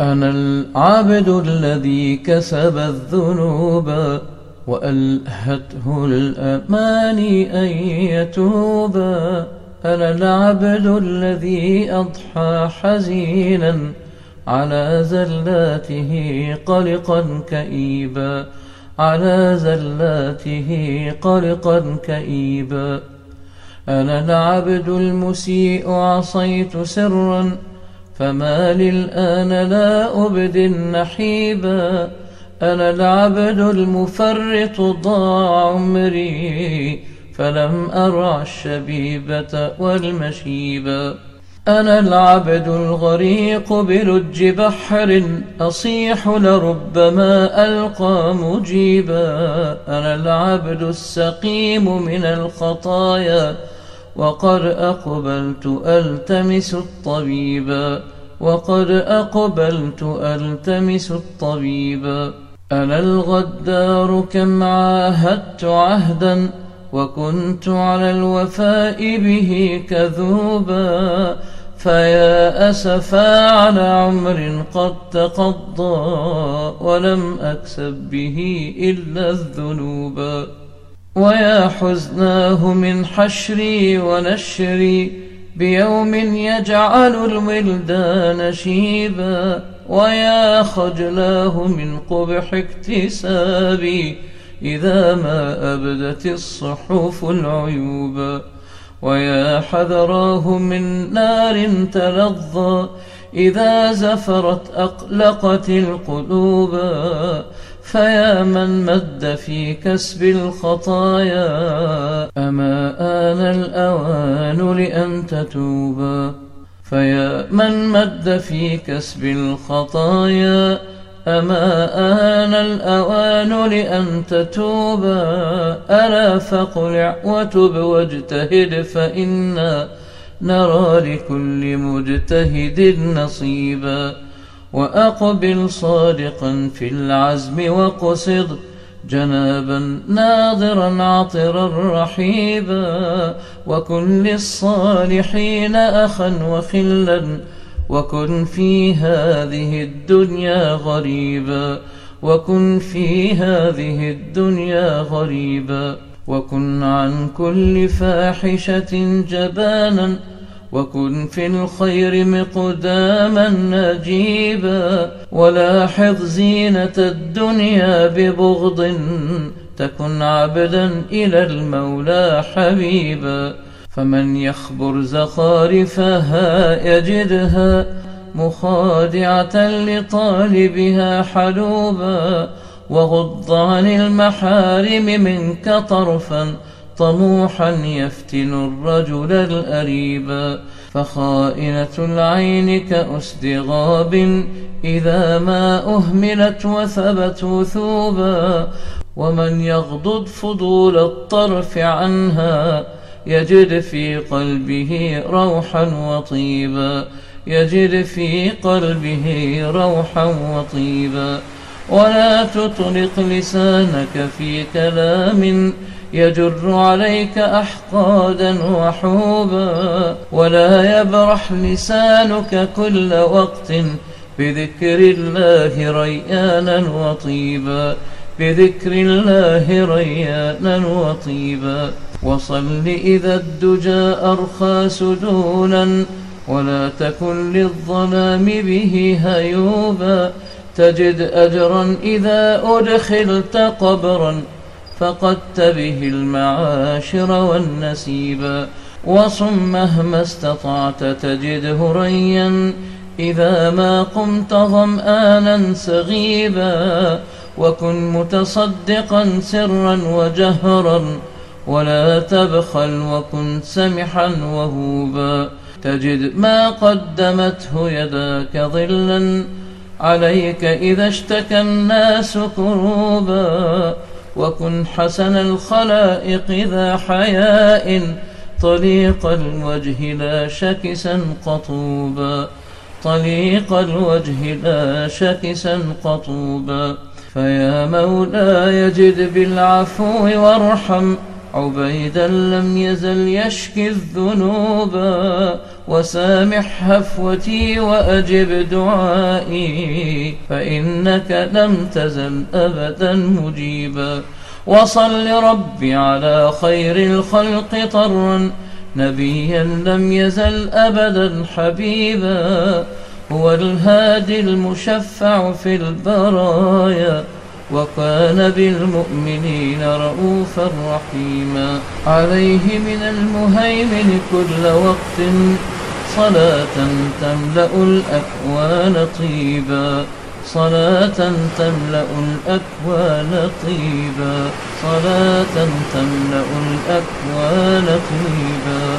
أنا العبد الذي كسب الذنوب وألهته الأماني أن يتوبا أنا العبد الذي أضحى حزينا على زلاته قلقا كئيبا. على زلاته قلقا كئيبا. أنا العبد المسيء عصيت سرا فما للآن لا أبدي النحيبا أنا العبد المفرط ضاع عمري فلم أرع الشبيبة والمشيبا أنا العبد الغريق بلج بحر أصيح لربما ألقى مجيبا. أنا العبد السقيم من الخطايا وقد أقبلت ألتمس الطبيبا وقد أقبلت ألتمس الطبيبا أنا الغدار كم عاهدت عهدا وكنت على الوفاء به كذوبا. فيا أسفا على عمر قد تقضى ولم أكسب به إلا الذنوبا ويا حزناه من حشري ونشري بيوم يجعل الولدان شيبا ويا خجلاه من قبح اكتسابي إذا ما أبدت الصحف العيوبا ويا حذراه من نار تلظى إذا زفرت أقلقت القلوبا فيا من مد في كسب الخطايا. أما آن الأوان لأن تتوبا. فيا من مد في كسب الخطايا. أما آن الأوان لأن تتوبا. ألا فاقلع وتب واجتهد فإنا نرى لكل مجتهد نصيبا. وأقبل صادقا في العزم وقصد جنابا ناظرا عطرا رحيبا وكن للصالحين أخا وخلا وكن في هذه الدنيا غريبا وكن في هذه الدنيا غريبا وكن عن كل فاحشة جبانا وكن في الخير مقداما نجيبا ولاحظ زينة الدنيا ببغض تكن عبدا إلى المولى حبيبا فمن يخبر زخارفها يجدها مخادعة لطالبها حلوبا وغض عن المحارم منك طرفا طموحا يفتن الرجل الأريبا فخائنة العين كأسد غاب إذا ما أهملت وثبت ثوبا ومن يغضض فضول الطرف عنها يجد في قلبه روحا وطيبا يجد في قلبه روحا وطيبا. ولا تطلق لسانك في كلام يجر عليك أحقادا وحوبا ولا يبرح لسانك كل وقت بذكر الله ريانا وطيبا بذكر الله ريانا وطيبا وصل إذا الدجى أرخى سدولا ولا تكن للظلام به هيوبا تجد أجرا إذا أدخلت قبرا فقدت به المعاشر والنسيبا وصم مهما استطعت تجده ريا إذا ما قمت ظمآنا سغيبا. وكن متصدقا سرا وجهرا ولا تبخل وكن سمحا وهوبا. تجد ما قدمته يداك ظلا عليك إذا اشتكى الناس كروبا وكن حسن الخلائق ذا حياء طليق الوجه لا شكسا قطوبا طليق الوجه لا شكسا قطوبا فيا مولاي جد بالعفو وارحم عبيدا لم يزل يشكي الذنوبا وسامح هفوتي وأجب دعائي فإنك لم تزل أبدا مجيبا. وصل ربي على خير الخلق طرا نبيا لم يزل أبدا حبيبا. هو الهادي المشفع في البرايا وكان بالمؤمنين رؤوفا رحيما. عليه من المهيمن كل وقت صلاة تملأ الأكوان طيبا. صلاة تملأ الأكوان طيبا. صلاة تملأ الأكوان طيبا.